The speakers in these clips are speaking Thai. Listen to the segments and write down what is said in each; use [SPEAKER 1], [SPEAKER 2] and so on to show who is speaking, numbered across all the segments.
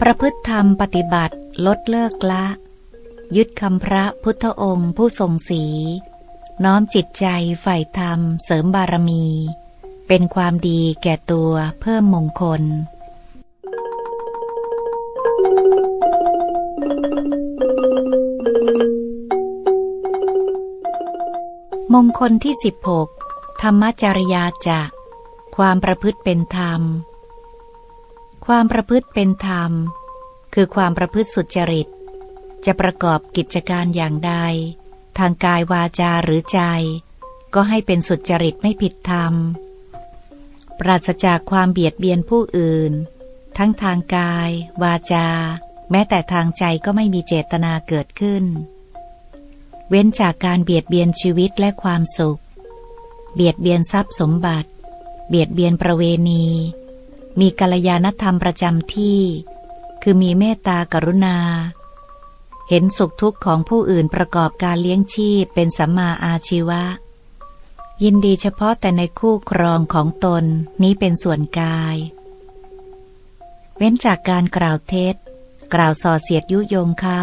[SPEAKER 1] ประพฤติธรรมปฏิบัติลดเลิกละ ยึดคำพระพุทธองค์ผู้ทรงศีน้อมจิตใจใฝ่ธรรมเสริมบารมี เป็นความดีแก่ตัวเพิ่มมงคล มงคลที่สิบหกธรรมจริยาจะ ความประพฤติเป็นธรรม ความประพฤติเป็นธรรม คือความประพฤติสุจริต จะประกอบกิจการอย่างใด ทางกายวาจาหรือใจ ก็ให้เป็นสุจริตไม่ผิดธรรม ปราศจากความเบียดเบียนผู้อื่น ทั้งทางกาย วาจา แม้แต่ทางใจก็ไม่มีเจตนาเกิดขึ้น เว้นจากการเบียดเบียนชีวิตและความสุข เบียดเบียนทรัพย์สมบัติ เบียดเบียนประเวณี มีกัลยาณธรรมประจำที่ คือมีเมตตากรุณา เห็นสุขทุกข์ของผู้อื่นประกอบการเลี้ยงชีพเป็นสัมมาอาชีวะ ยินดีเฉพาะแต่ในคู่ครองของตนนี้เป็นส่วนกาย เว้นจากการกล่าวเท็จ กล่าวส่อเสียดยุยงเขา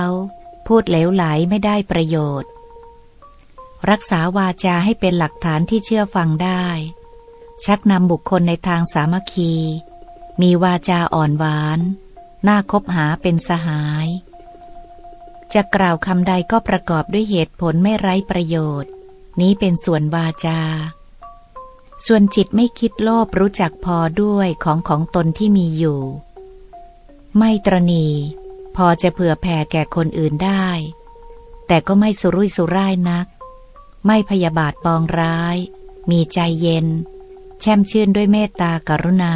[SPEAKER 1] พูดเหลวไหลไม่ได้ประโยชน์ รักษาวาจาให้เป็นหลักฐานที่เชื่อฟังได้ชักนำบุคคลในทางสามัคคี มีวาจาอ่อนหวาน น่าคบหาเป็นสหาย จะกล่าวคำใดก็ประกอบด้วยเหตุผลไม่ไร้ประโยชน์ นี้เป็นส่วนวาจา ส่วนจิตไม่คิดโลภรู้จักพอด้วยของของตนที่มีอยู่ ไม่ตรณีพอจะเผื่อแผ่แก่คนอื่นได้ แต่ก็ไม่สุรุ่ยสุร่ายนัก ไม่พยาบาทปองร้าย มีใจเย็น แช่มชื่นด้วยเมตตากรุณา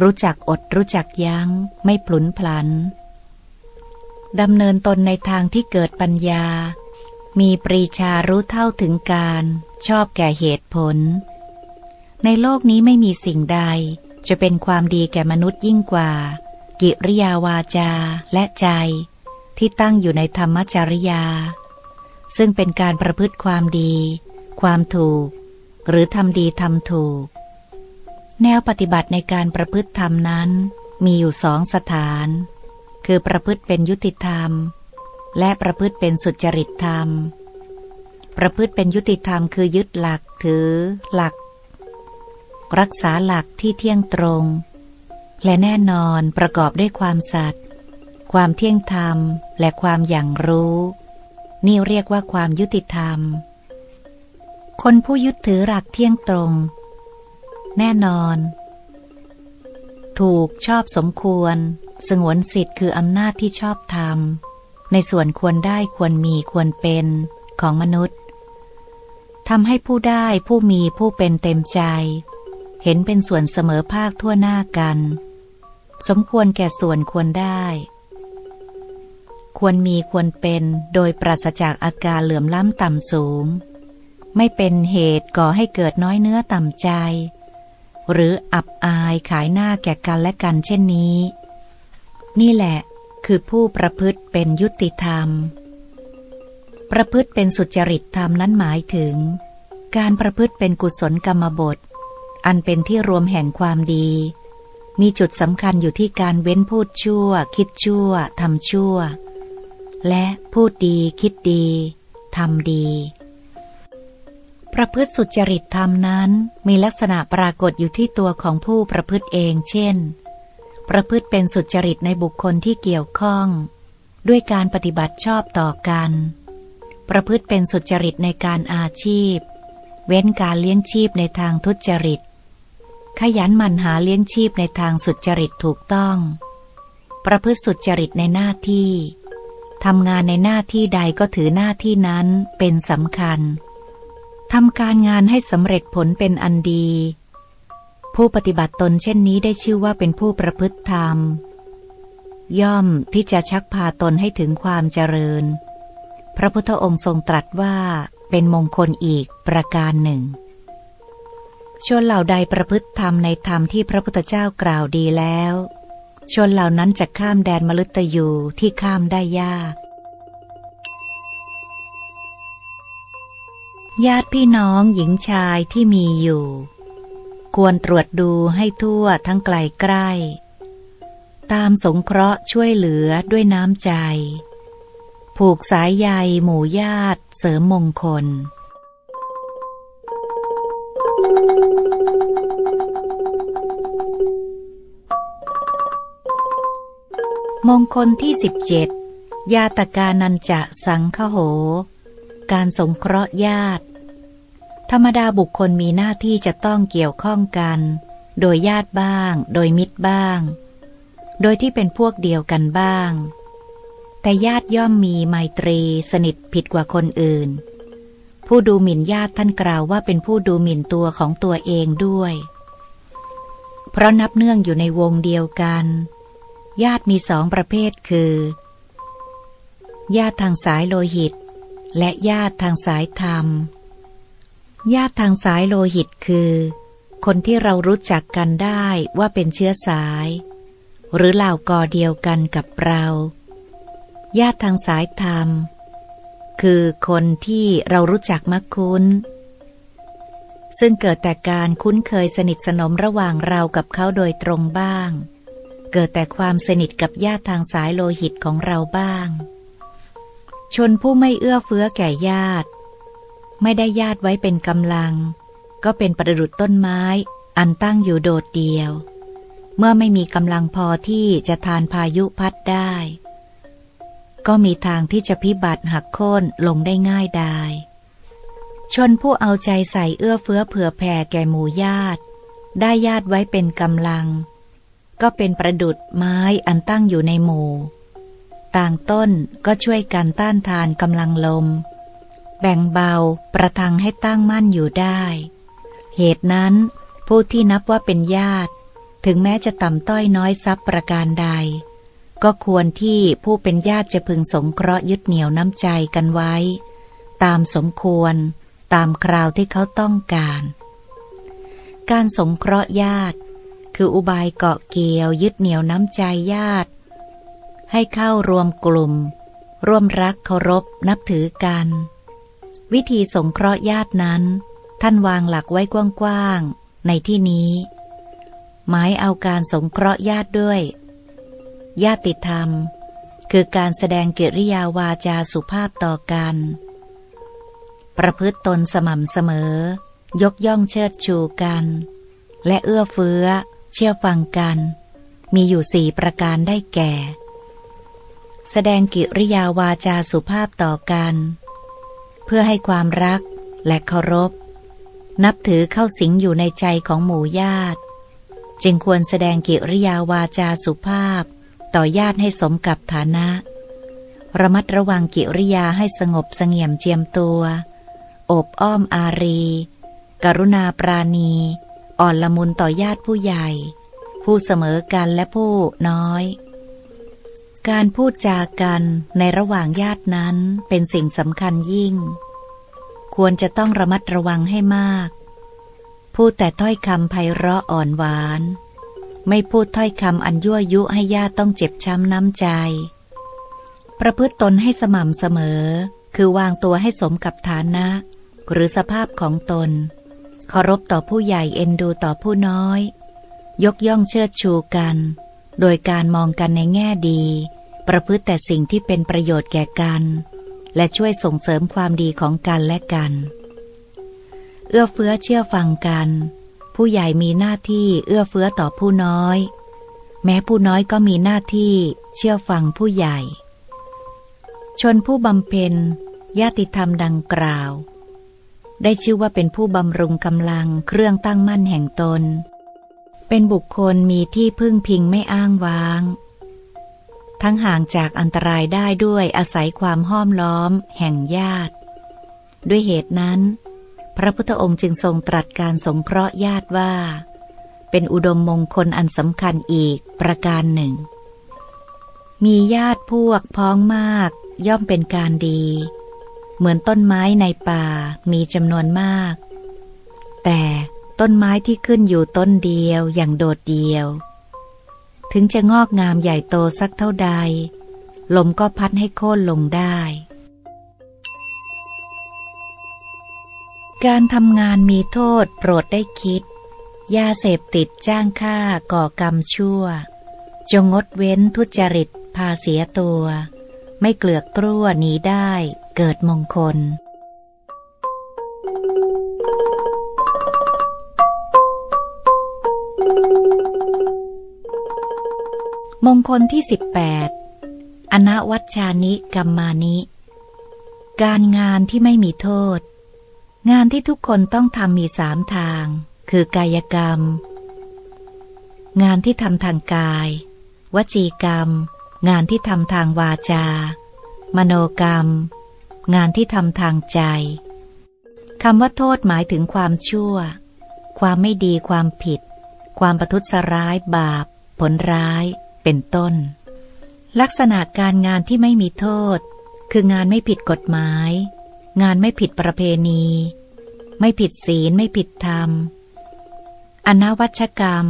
[SPEAKER 1] รู้จักอดรู้จักยัง้ง ไม่ปลุนพลัน ดำเนินตนในทางที่เกิดปัญญา มีปรีชารู้เท่าถึงการ ชอบแก่เหตุผล ในโลกนี้ไม่มีสิ่งใด จะเป็นความดีแก่มนุษย์ยิ่งกว่า กิริยาวาจาและใจ ที่ตั้งอยู่ในธรรมจริยา ซึ่งเป็นการประพฤติความดี ความถูก หรือทำดีทำถูก แนวปฏิบัติในการประพฤติธรรมนั้น มีอยู่สองสถาน คือประพฤติเป็นยุติธรรม และประพฤติเป็นสุจริตธรรม ประพฤติเป็นยุติธรรมคือยึดหลักถือ หลัก รักษาหลักที่เที่ยงตรง และแน่นอนประกอบด้วยความสัตย์ความเที่ยงธรรมและความอย่างรู้ นี่เรียกว่าความยุติธรรม คนผู้ยึดถือหลักเที่ยงตรง แน่นอน ถูกชอบสมควร สงวนสิทธิ์คืออำนาจที่ชอบธรรมในส่วนควรได้ควรมีควรเป็นของมนุษย์ทำให้ผู้ได้ผู้มีผู้เป็นเต็มใจ เห็นเป็นส่วนเสมอภาคทั่วหน้ากัน สมควรแก่ส่วนควรได้ ควรมีควรเป็นโดยปราศจากอาการเหลื่อมล้ำต่ำสูง ไม่เป็นเหตุก่อให้เกิดน้อยเนื้อต่ำใจ หรืออับอายขายหน้าแก่กันและกันเช่นนี้ นี่แหละคือผู้ประพฤติเป็นยุติธรรม ประพฤติเป็นสุจริตธรรมนั้นหมายถึง การประพฤติเป็นกุศลกรรมบท อันเป็นที่รวมแห่งความดี มีจุดสำคัญอยู่ที่การเว้นพูดชั่ว คิดชั่วทำชั่ว และพูดดีคิดดีทำดี ประพฤติสุจริตธรรมนั้นมีลักษณะปรากฏอยู่ที่ตัวของผู้ประพฤติเอง เช่น ประพฤติเป็นสุจริตในบุคคลที่เกี่ยวข้อง ด้วยการปฏิบัติชอบต่อกัน ประพฤติเป็นสุจริตในการอาชีพ เว้นการเลี้ยงชีพในทางทุจริต ขยันหมั่นหาเลี้ยงชีพในทางสุจริตถูกต้อง ประพฤติสุจริตในหน้าที่ทำงานในหน้าที่ใดก็ถือหน้าที่นั้นเป็นสำคัญ ทำการงานให้สำเร็จผลเป็นอันดี ผู้ปฏิบัติตนเช่นนี้ได้ชื่อว่าเป็นผู้ประพฤติธรรม ย่อมที่จะชักพาตนให้ถึงความเจริญ พระพุทธองค์ทรงตรัสว่าเป็นมงคลอีกประการหนึ่ง ชนเหล่าใดประพฤติธรรมในธรรมที่พระพุทธเจ้ากล่าวดีแล้ว ชนเหล่านั้นจะข้ามแดนมฤตยูที่ข้ามได้ยาก ญาติพี่น้องหญิงชายที่มีอยู่ ควรตรวจดูให้ทั่วทั้งไกลใกล้ ตามสงเคราะห์ช่วยเหลือด้วยน้ำใจ ผูกสายใยหมู่ญาติเสริมมงคล มงคลที่สิบเจ็ดยาตกานันจะสังคโห การสงเคราะห์ญาติ ธรรมดาบุคคลมีหน้าที่จะต้องเกี่ยวข้องกัน โดยญาติบ้าง โดยมิตรบ้าง โดยที่เป็นพวกเดียวกันบ้าง แต่ญาติย่อมมีไมตรีสนิทผิดกว่าคนอื่น ผู้ดูหมิ่นญาติท่านกล่าวว่าเป็นผู้ดูหมิ่นตัวของตัวเองด้วย เพราะนับเนื่องอยู่ในวงเดียวกัน ญาติมีสองประเภทคือ ญาติทางสายโลหิต และญาติทางสายธรรม ญาติทางสายโลหิตคือ คนที่เรารู้จักกันได้ว่าเป็นเชื้อสาย หรือเหล่ากอเดียวกันกับเรา ญาติทางสายธรรม คือคนที่เรารู้จักมักคุ้น ซึ่งเกิดแต่การคุ้นเคยสนิทสนมระหว่างเรากับเขาโดยตรงบ้าง เกิดแต่ความสนิทกับญาติทางสายโลหิตของเราบ้าง ชนผู้ไม่เอื้อเฟื้อแก่ญาติ ไม่ได้ญาติไว้เป็นกำลัง ก็เป็นประดุดต้นไม้ อันตั้งอยู่โดดเดียว เมื่อไม่มีกำลังพอที่จะทานพายุพัดได้ ก็มีทางที่จะพิบัติหักโค่นลงได้ง่ายดายชนผู้เอาใจใส่เอื้อเฟื้อเผื่อแผ่แก่หมู่ญาติ ได้ญาติไว้เป็นกำลัง ก็เป็นประดุดไม้อันตั้งอยู่ในหมู่ ต่างต้นก็ช่วยกันต้านทานกำลังลม แบ่งเบาประทังให้ตั้งมั่นอยู่ได้ เหตุนั้น ผู้ที่นับว่าเป็นญาติ ถึงแม้จะต่ำต้อยน้อยทรัพย์ประการใด ก็ควรที่ผู้เป็นญาติจะพึงสงเคราะห์ยึดเหนี่ยวน้ำใจกันไว้ ตามสมควร ตามคราวที่เขาต้องการ การสงเคราะห์ญาติ คืออุบายเกาะเกี่ยวยึดเหนี่ยวน้ำใจญาติ ให้เข้ารวมกลุ่ม ร่วมรักเคารพนับถือกัน วิธีสงเคราะห์ญาตินั้น ท่านวางหลักไว้กว้างๆ ในที่นี้ หมายเอาการสงเคราะห์ญาติด้วย ญาติธรรม คือการแสดงกิริยาวาจาสุภาพต่อกัน ประพฤติตนสม่ำเสมอ ยกย่องเชิดชูกัน และเอื้อเฟื้อ เชื่อฟังกัน มีอยู่สี่ประการได้แก่ แสดงกิริยาวาจาสุภาพต่อกัน เพื่อให้ความรักและเคารพ นับถือเข้าสิงอยู่ในใจของหมู่ญาติ จึงควรแสดงกิริยาวาจาสุภาพ ต่อญาติให้สมกับฐานะ ระมัดระวังกิริยาให้สงบสงเงียมเจียมตัว อบอ้อมอารี กรุณาปราณี อ่อนละมุนต่อญาติผู้ใหญ่ ผู้เสมอกันและผู้น้อย การพูดจากันในระหว่างญาตินั้นเป็นสิ่งสำคัญยิ่ง ควรจะต้องระมัดระวังให้มาก พูดแต่ถ้อยคำไพเราะอ่อนหวาน ไม่พูดถ้อยคำอันยั่วยุให้ญาติต้องเจ็บช้ำน้ำใจ ประพฤติตนให้สม่ำเสมอ คือวางตัวให้สมกับฐานะ หรือสภาพของตนเคารพต่อผู้ใหญ่เอ็นดูต่อผู้น้อย ยกย่องเชิดชูกัน โดยการมองกันในแง่ดี ประพฤติแต่สิ่งที่เป็นประโยชน์แก่กัน และช่วยส่งเสริมความดีของกันและกัน เอื้อเฟื้อเชื่อฟังกัน ผู้ใหญ่มีหน้าที่เอื้อเฟื้อต่อผู้น้อย แม้ผู้น้อยก็มีหน้าที่เชื่อฟังผู้ใหญ่ ชนผู้บำเพ็ญญาติธรรมดังกล่าว ได้ชื่อว่าเป็นผู้บำรุงกำลังเครื่องตั้งมั่นแห่งตน เป็นบุคคลมีที่พึ่งพิงไม่อ้างว้าง ทั้งห่างจากอันตรายได้ด้วยอาศัยความห้อมล้อม แห่งญาติ ด้วยเหตุนั้น พระพุทธองค์จึงทรงตรัสการสงเคราะห์ญาติว่า เป็นอุดมมงคลอันสำคัญอีกประการหนึ่ง มีญาติพวกพ้องมากย่อมเป็นการดี เหมือนต้นไม้ในป่ามีจำนวนมาก แต่ ต้นไม้ที่ขึ้นอยู่ต้นเดียวอย่างโดดเดียว ถึงจะงอกงามใหญ่โตสักเท่าใด ลมก็พัดให้โค่นลงได้ การทำงานมีโทษโปรดได้คิด ยาเสพติดจ้างฆ่าก่อกรรมชั่ว จงงดเว้นทุจริตพาเสียตัว ไม่เกลือกกลั้วหนีได้เกิดมงคล งคลที่สิบแปดอนวัชชานิกรรมานิ การงานที่ไม่มีโทษ งานที่ทุกคนต้องทำมีสามทาง คือกายกรรม งานที่ทำทางกาย วจีกรรม งานที่ทำทางวาจา มโนกรรม งานที่ทำทางใจคำว่าโทษหมายถึงความชั่ว ความไม่ดีความผิด ความประทุษร้ายบาป ผลร้าย เป็นต้น ลักษณะการงานที่ไม่มีโทษ คืองานไม่ผิดกฎหมาย งานไม่ผิดประเพณี ไม่ผิดศีลไม่ผิดธรรม อนาวัชกรรม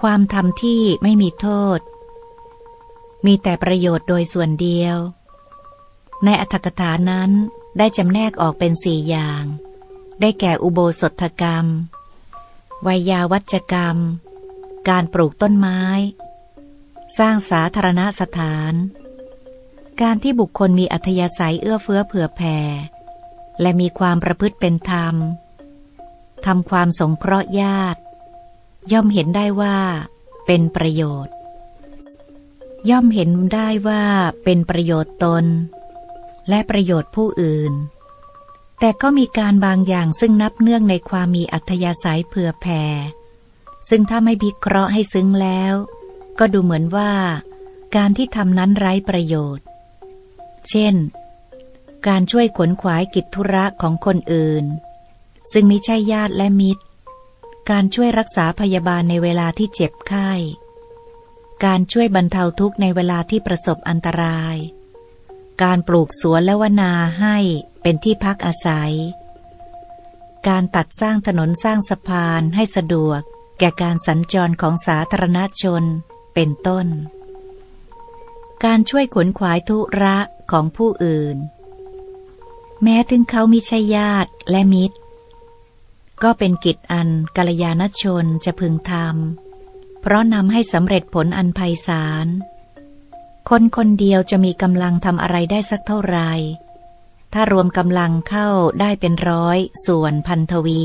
[SPEAKER 1] ความทำที่ไม่มีโทษ มีแต่ประโยชน์โดยส่วนเดียว ในอัธกถานั้นได้จำแนกออกเป็นสี่อย่าง ได้แก่อุโบสถกรรมวิยาวัจกรรม การปลูกต้นไม้ สร้างสาธารณสถาน การที่บุคคลมีอัธยาศัยเอื้อเฟื้อเผื่อแผ่ และมีความประพฤติเป็นธรรมทำความสงเคราะห์ญาติ ย่อมเห็นได้ว่า เป็นประโยชน์ ย่อมเห็นได้ว่าเป็นประโยชน์ตน และประโยชน์ผู้อื่น แต่ก็มีการบางอย่างซึ่งนับเนื่องในความมีอัธยาศัยเผื่อแผ่ซึ่งถ้าไม่วิเคราะห์ให้ซึ้งแล้ว ก็ดูเหมือนว่า การที่ทำนั้นไร้ประโยชน์ เช่น การช่วยขนขวายกิจธุระของคนอื่น ซึ่งไม่ใช่ญาติและมิตร การช่วยรักษาพยาบาลในเวลาที่เจ็บไข้ การช่วยบรรเทาทุกข์ในเวลาที่ประสบอันตราย การปลูกสวนและวนาให้เป็นที่พักอาศัย การตัดสร้างถนนสร้างสะพานให้สะดวกแก่การสัญจรของสาธารณชน เป็นต้น การช่วยขนขวายทุระของผู้อื่น แม้ถึงเขามิใช่ญาติและมิตร ก็เป็นกิจอันกัลยาณชนจะพึงทำเพราะนำให้สำเร็จผลอันไพศาลคนคนเดียวจะมีกำลังทำอะไรได้สักเท่าไรถ้ารวมกำลังเข้าได้เป็นร้อยส่วนพันทวี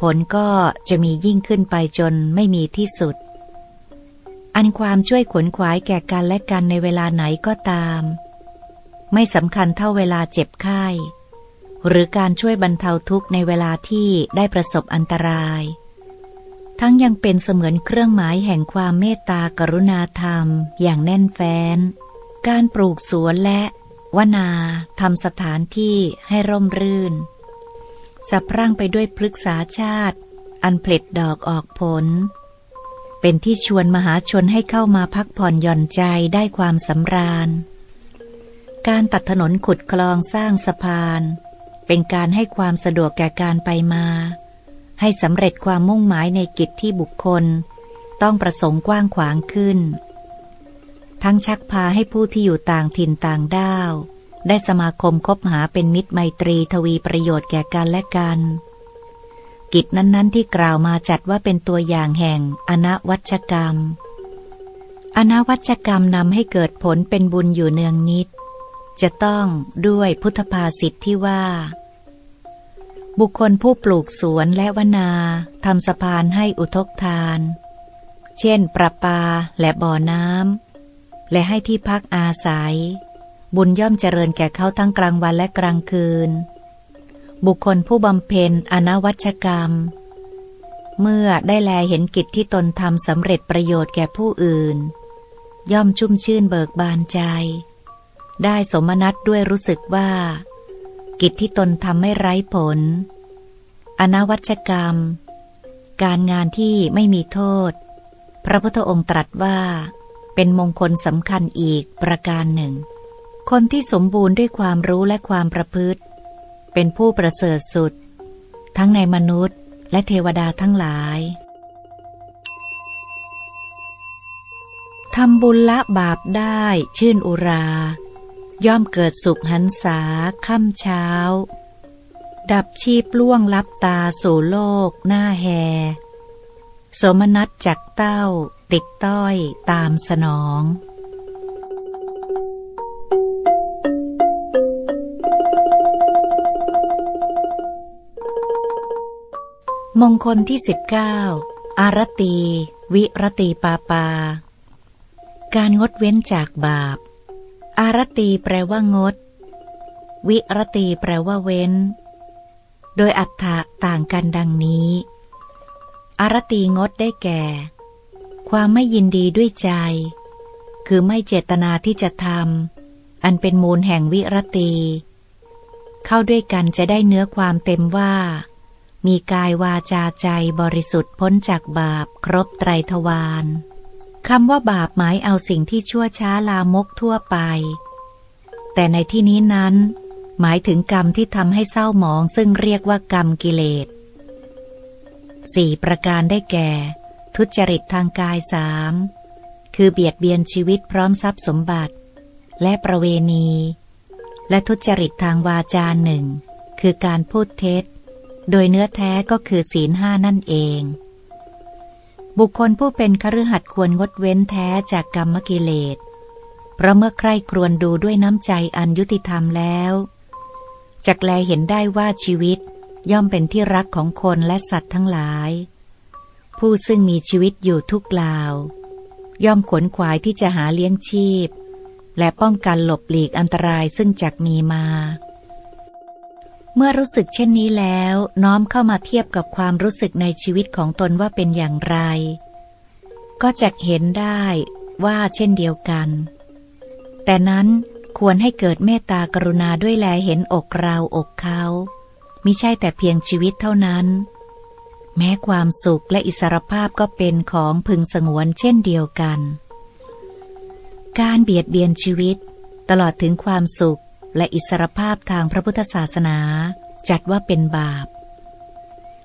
[SPEAKER 1] ผลก็จะมียิ่งขึ้นไปจนไม่มีที่สุด อันความช่วยขวนขวายแก่กันและกันในเวลาไหนก็ตาม ไม่สำคัญเท่าเวลาเจ็บไข้หรือการช่วยบรรเทาทุกข์ในเวลาที่ได้ประสบอันตราย ทั้งยังเป็นเสมือนเครื่องหมายแห่งความเมตตากรุณาธรรม อย่างแน่นแฟ้น การปลูกสวนและวนาทำสถานที่ให้ร่มรื่นสับร่างไปด้วยพฤกษาชาติ อันผล็ดดอกออกผล เป็นที่ชวนมหาชนให้เข้ามาพักผ่อนหย่อนใจได้ความสำราญ การตัดถนนขุดคลองสร้างสะพาน เป็นการให้ความสะดวกแก่การไปมา ให้สำเร็จความมุ่งหมายในกิจที่บุคคล ต้องประสงค์กว้างขวางขึ้น ทั้งชักพาให้ผู้ที่อยู่ต่างถิ่นต่างด้าว ได้สมาคมคบหาเป็นมิตรไมตรีทวีประโยชน์แก่กันและกัน กิจนั้นๆ ที่กล่าวมาจัดว่าเป็นตัวอย่างแห่งอนวัชกรรม อนวัชกรรมนำให้เกิดผลเป็นบุญอยู่เนืองนิด จะต้องด้วยพุทธภาษิตทที่ว่า บุคคลผู้ปลูกสวนและวนาทำสะพานให้อุทกทาน เช่น ประปาและบ่อน้ำและให้ที่พักอาศัย บุญย่อมเจริญแก่เขาทั้งกลางวันและกลางคืน บุคคลผู้บำเพ็ญอนวัชกรรม เมื่อได้แลเห็นกิจที่ตนทำสำเร็จประโยชน์แก่ผู้อื่น ย่อมชุ่มชื่นเบิกบานใจ ได้สมนัตด้วยรู้สึกว่า กิจที่ตนทำไม่ไร้ผล อนวัชกรรม การงานที่ไม่มีโทษ พระพุทธองค์ตรัสว่า เป็นมงคลสำคัญอีกประการหนึ่ง คนที่สมบูรณ์ด้วยความรู้และความประพฤติ เป็นผู้ประเสริฐสุด ทั้งในมนุษย์ และเทวดาทั้งหลายทำบุญละบาปได้ชื่นอุรา ย่อมเกิดสุขหันษาค่ำเช้า ดับชีพล่วงลับตาสู่โลกหน้าแหสมนัตจักเต้า ติดต้อยตามสนอง มงคลที่สิบเก้าอารตี วิรตีปาปา การงดเว้นจากบาป อารตีแปลว่างด วิรตีแปลว่าเว้น โดยอัฏฐะต่างกันดังนี้ อารตีงดได้แก่ ความไม่ยินดีด้วยใจ คือไม่เจตนาที่จะทำอันเป็นมูลแห่งวิรตี เข้าด้วยกันจะได้เนื้อความเต็มว่า มีกายวาจาใจบริสุทธิ์พ้นจากบาปครบไตรทวารคำว่าบาปหมายเอาสิ่งที่ชั่วช้าลามกทั่วไป แต่ในที่นี้นั้น หมายถึงกรรมที่ทำให้เศร้าหมองซึ่งเรียกว่ากรรมกิเลสสี่ประการได้แก่ ทุจริตทางกายสามคือเบียดเบียนชีวิตพร้อมทรัพย์สมบัติ และประเวณี และทุจริตทางวาจาหนึ่งคือการพูดเท็จ โดยเนื้อแท้ก็คือศีลห้านั่นเอง บุคคลผู้เป็นคฤหัสถ์ควรงดเว้นแท้จากกรรมกิเลส เพราะเมื่อใคร่ครวญดูด้วยน้ำใจอันยุติธรรมแล้วจักแลเห็นได้ว่าชีวิตย่อมเป็นที่รักของคนและสัตว์ทั้งหลาย ผู้ซึ่งมีชีวิตอยู่ทุกลาว ย่อมขวนขวายที่จะหาเลี้ยงชีพ และป้องกันหลบหลีกอันตรายซึ่งจักมีมา เมื่อรู้สึกเช่นนี้แล้วน้อมเข้ามาเทียบกับความรู้สึกในชีวิตของตนว่าเป็นอย่างไร ก็จะเห็นได้ว่าเช่นเดียวกัน แต่นั้นควรให้เกิดเมตตากรุณาด้วยแลเห็นอกเราอกเขามิใช่แต่เพียงชีวิตเท่านั้น แม้ความสุขและอิสรภาพก็เป็นของพึงสงวนเช่นเดียวกัน การเบียดเบียนชีวิต ตลอดถึงความสุข และอิสรภาพทางพระพุทธศาสนา จัดว่าเป็นบาป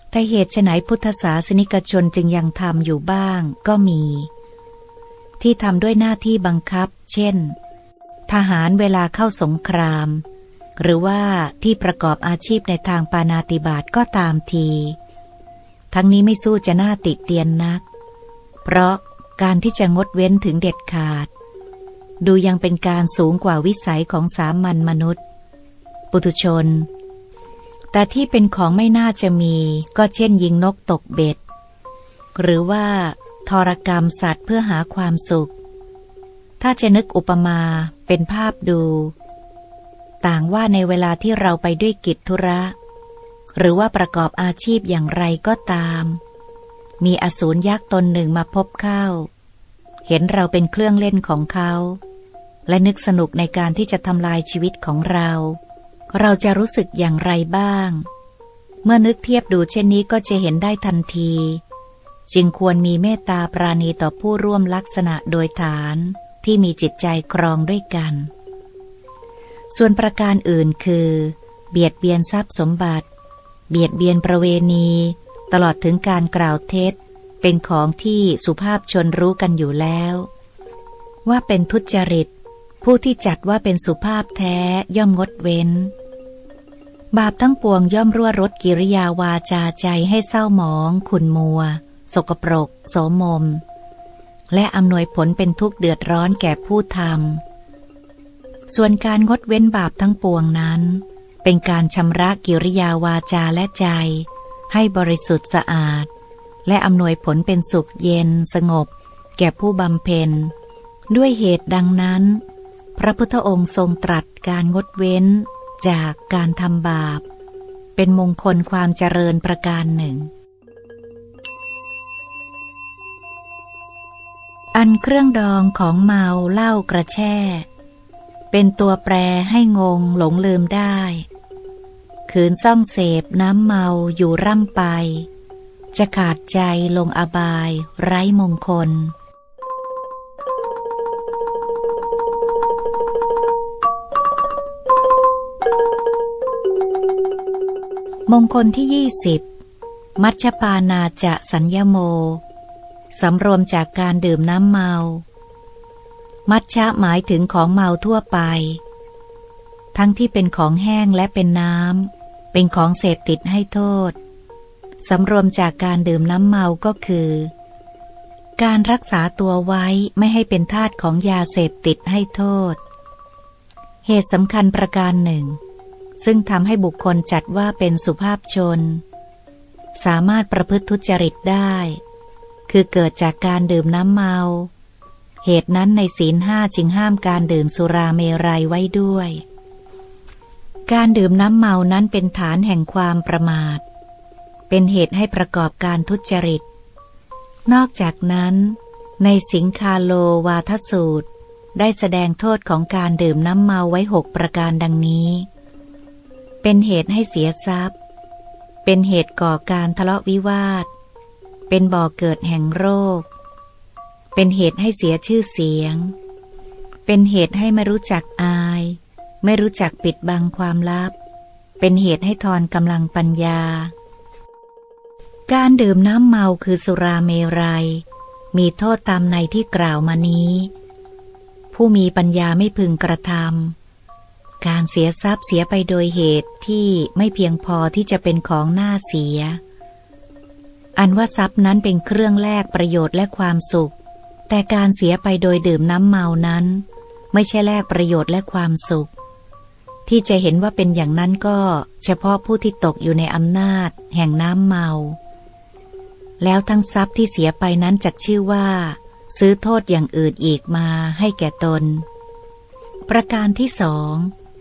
[SPEAKER 1] แต่เหตุไฉนพุทธศาสนิกชนจึงยังทำอยู่บ้างก็มี ที่ทำด้วยหน้าที่บังคับ เช่น ทหารเวลาเข้าสงคราม หรือว่าที่ประกอบอาชีพในทางปานาติบาตก็ตามที ทั้งนี้ไม่สู้จะหน่าติเตียนนัก เพราะการที่จะงดเว้นถึงเด็ดขาด ดูยังเป็นการสูงกว่าวิสัยของสามัญมนุษย์ ปุถุชน แต่ที่เป็นของไม่น่าจะมีก็เช่นยิงนกตกเบ็ด หรือว่าทรกรรมสัตว์เพื่อหาความสุข ถ้าจะนึกอุปมาเป็นภาพดู ต่างว่าในเวลาที่เราไปด้วยกิจธุระ หรือว่าประกอบอาชีพอย่างไรก็ตาม มีอสูรยักษ์ตนหนึ่งมาพบเข้า เห็นเราเป็นเครื่องเล่นของเขา และนึกสนุกในการที่จะทำลายชีวิตของเรา เราจะรู้สึกอย่างไรบ้าง เมื่อนึกเทียบดูเช่นนี้ก็จะเห็นได้ทันที จึงควรมีเมตตาปราณีต่อผู้ร่วมลักษณะโดยฐานที่มีจิตใจครองด้วยกัน ส่วนประการอื่นคือ เบียดเบียนทรัพย์สมบัติ เบียดเบียนประเวณี ตลอดถึงการกล่าวเท็จ เป็นของที่สุภาพชนรู้กันอยู่แล้ว ว่าเป็นทุจริต ผู้ที่จัดว่าเป็นสุภาพแท้ย่อมงดเว้น บาปทั้งปวงย่อมรั่วรดกิริยาวาจาใจให้เศร้าหมอง ขุนมัว สกปรก โสมม และอำนวยผลเป็นทุกข์เดือดร้อนแก่ผู้ทำส่วนการงดเว้นบาปทั้งปวงนั้น เป็นการชำระกิริยาวาจาและใจ ให้บริสุทธิ์สะอาด และอำนวยผลเป็นสุขเย็นสงบ แก่ผู้บำเพ็ญด้วยเหตุดังนั้น พระพุทธองค์ทรงตรัสการงดเว้นจากการทำบาป เป็นมงคลความเจริญประการหนึ่ง อันเครื่องดองของเมาเหล้ากระแช่ เป็นตัวแปรให้งงหลงลืมได้ขืนซ่องเสพน้ำเมาอยู่ร่ำไป จะขาดใจลงอบายไร้มงคล มงคลที่ยี่สิบมัชปานาจะสัญญโม สำรวมจากการดื่มน้ำเมา มัชชะหมายถึงของเมาทั่วไป ทั้งที่เป็นของแห้งและเป็นน้ำ เป็นของเสพติดให้โทษ สำรวมจากการดื่มน้ำเมาก็คือ การรักษาตัวไว้ไม่ให้เป็นทาสของยาเสพติดให้โทษ เหตุสำคัญประการหนึ่ง ซึ่งทำให้บุคคลจัดว่าเป็นสุภาพชน สามารถประพฤติทุจริตได้ คือเกิดจากการดื่มน้ำเมา เหตุนั้นในศีลห้าจึงห้ามการดื่มสุราเมรัยไว้ด้วย การดื่มน้ำเมานั้นเป็นฐานแห่งความประมาท เป็นเหตุให้ประกอบการทุจริต นอกจากนั้น ในสิงคาโลวาทสูตร ได้แสดงโทษของการดื่มน้ำเมาไว้หกประการดังนี้ เป็นเหตุให้เสียทรัพย์ เป็นเหตุก่อการทะเลาะวิวาท เป็นบ่อเกิดแห่งโรค เป็นเหตุให้เสียชื่อเสียง เป็นเหตุให้ไม่รู้จักอาย ไม่รู้จักปิดบังความลับ เป็นเหตุให้ทอนกำลังปัญญา การดื่มน้ำเมาคือสุราเมรยัย มีโทษตามในที่กล่าวมานี้ ผู้มีปัญญาไม่พึงกระทำ การเสียทรัพย์เสียไปโดยเหตุที่ไม่เพียงพอที่จะเป็นของหน้าเสีย อันว่าทรัพย์นั้นเป็นเครื่องแลกประโยชน์และความสุข แต่การเสียไปโดยดื่มน้ำเมานั้น ไม่ใช่แลกประโยชน์และความสุข ที่จะเห็นว่าเป็นอย่างนั้นก็เฉพาะผู้ที่ตกอยู่ในอำนาจ แห่งน้ำเมา แล้วทั้งทรัพย์ที่เสียไปนั้นจักชื่อว่า ซื้อโทษอย่างอื่นอีกมาให้แก่ตน ประการที่สอง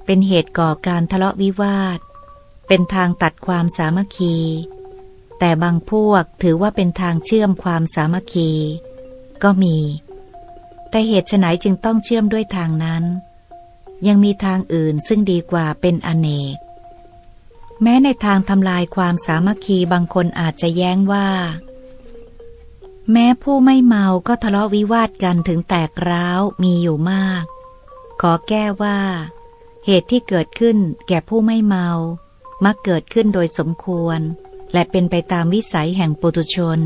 [SPEAKER 1] เป็นเหตุก่อการทะเลาะวิวาท เป็นทางตัดความสามัคคี แต่บางพวกถือว่าเป็นทางเชื่อมความสามัคคี ก็มี แต่เหตุไฉนจึงต้องเชื่อมด้วยทางนั้น ยังมีทางอื่นซึ่งดีกว่าเป็นอเนก แม้ในทางทำลายความสามัคคีบางคนอาจจะแย้งว่า แม้ผู้ไม่เมาก็ทะเลาะวิวาทกันถึงแตกร้าวมีอยู่มาก ขอแก้ว่า เหตุที่เกิดขึ้นแก่ผู้ไม่เมา มักเกิดขึ้นโดยสมควร และเป็นไปตามวิสัยแห่งปุตุชน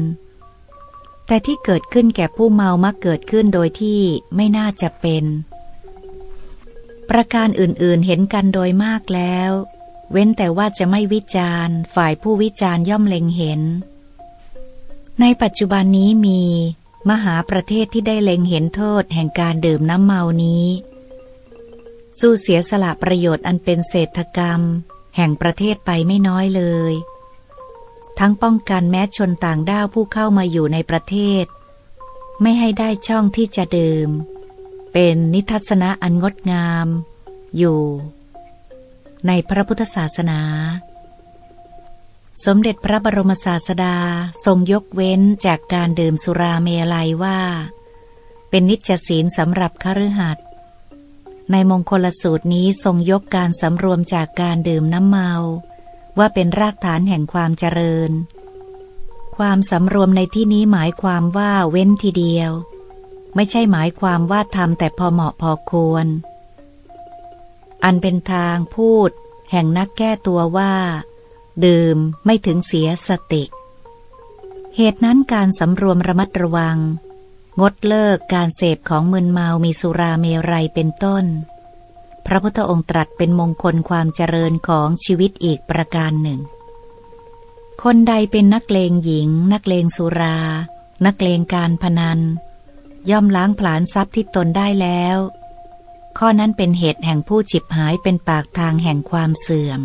[SPEAKER 1] แต่ที่เกิดขึ้นแก่ผู้เมามักเกิดขึ้นโดยที่ไม่น่าจะเป็น ประการอื่นๆเห็นกันโดยมากแล้ว เว้นแต่ว่าจะไม่วิจารณ์ ฝ่ายผู้วิจารณ์ย่อมเล็งเห็น ในปัจจุบันนี้มี มหาประเทศที่ได้เล็งเห็นโทษแห่งการดื่มน้ำเมานี้ สู้เสียสละประโยชน์อันเป็นเศรษฐกรรม แห่งประเทศไปไม่น้อยเลย ทั้งป้องกันแม้ชนต่างด้าวผู้เข้ามาอยู่ในประเทศ ไม่ให้ได้ช่องที่จะดื่ม เป็นนิทัศนะอันงดงาม อยู่ ในพระพุทธศาสนา สมเด็จพระบรมศาสดาทรงยกเว้นจากการดื่มสุราเมลัยว่า เป็นนิจศีลสำหรับคฤหัสถ์ ในมงคลสูตรนี้ทรงยกการสำรวมจากการดื่มน้ำเมา ว่าเป็นรากฐานแห่งความเจริญ ความสำรวมในที่นี้หมายความว่าเว้นทีเดียว ไม่ใช่หมายความว่าทำแต่พอเหมาะพอควร อันเป็นทางพูด แห่งนักแก้ตัวว่า ดื่มไม่ถึงเสียสติ เหตุนั้นการสำรวมระมัดระวัง งดเลิกการเสพของมึนเมามีสุราเมรัยเป็นต้น พระพุทธองค์ตรัสเป็นมงคลความเจริญของชีวิตอีกประการหนึ่ง คนใดเป็นนักเลงหญิง นักเลงสุรา นักเลงการพนัน ย่อมล้างผลาญทรัพย์ที่ตนได้แล้ว ข้อนั้นเป็นเหตุแห่งผู้จิบหายเป็นปากทางแห่งความเสื่อม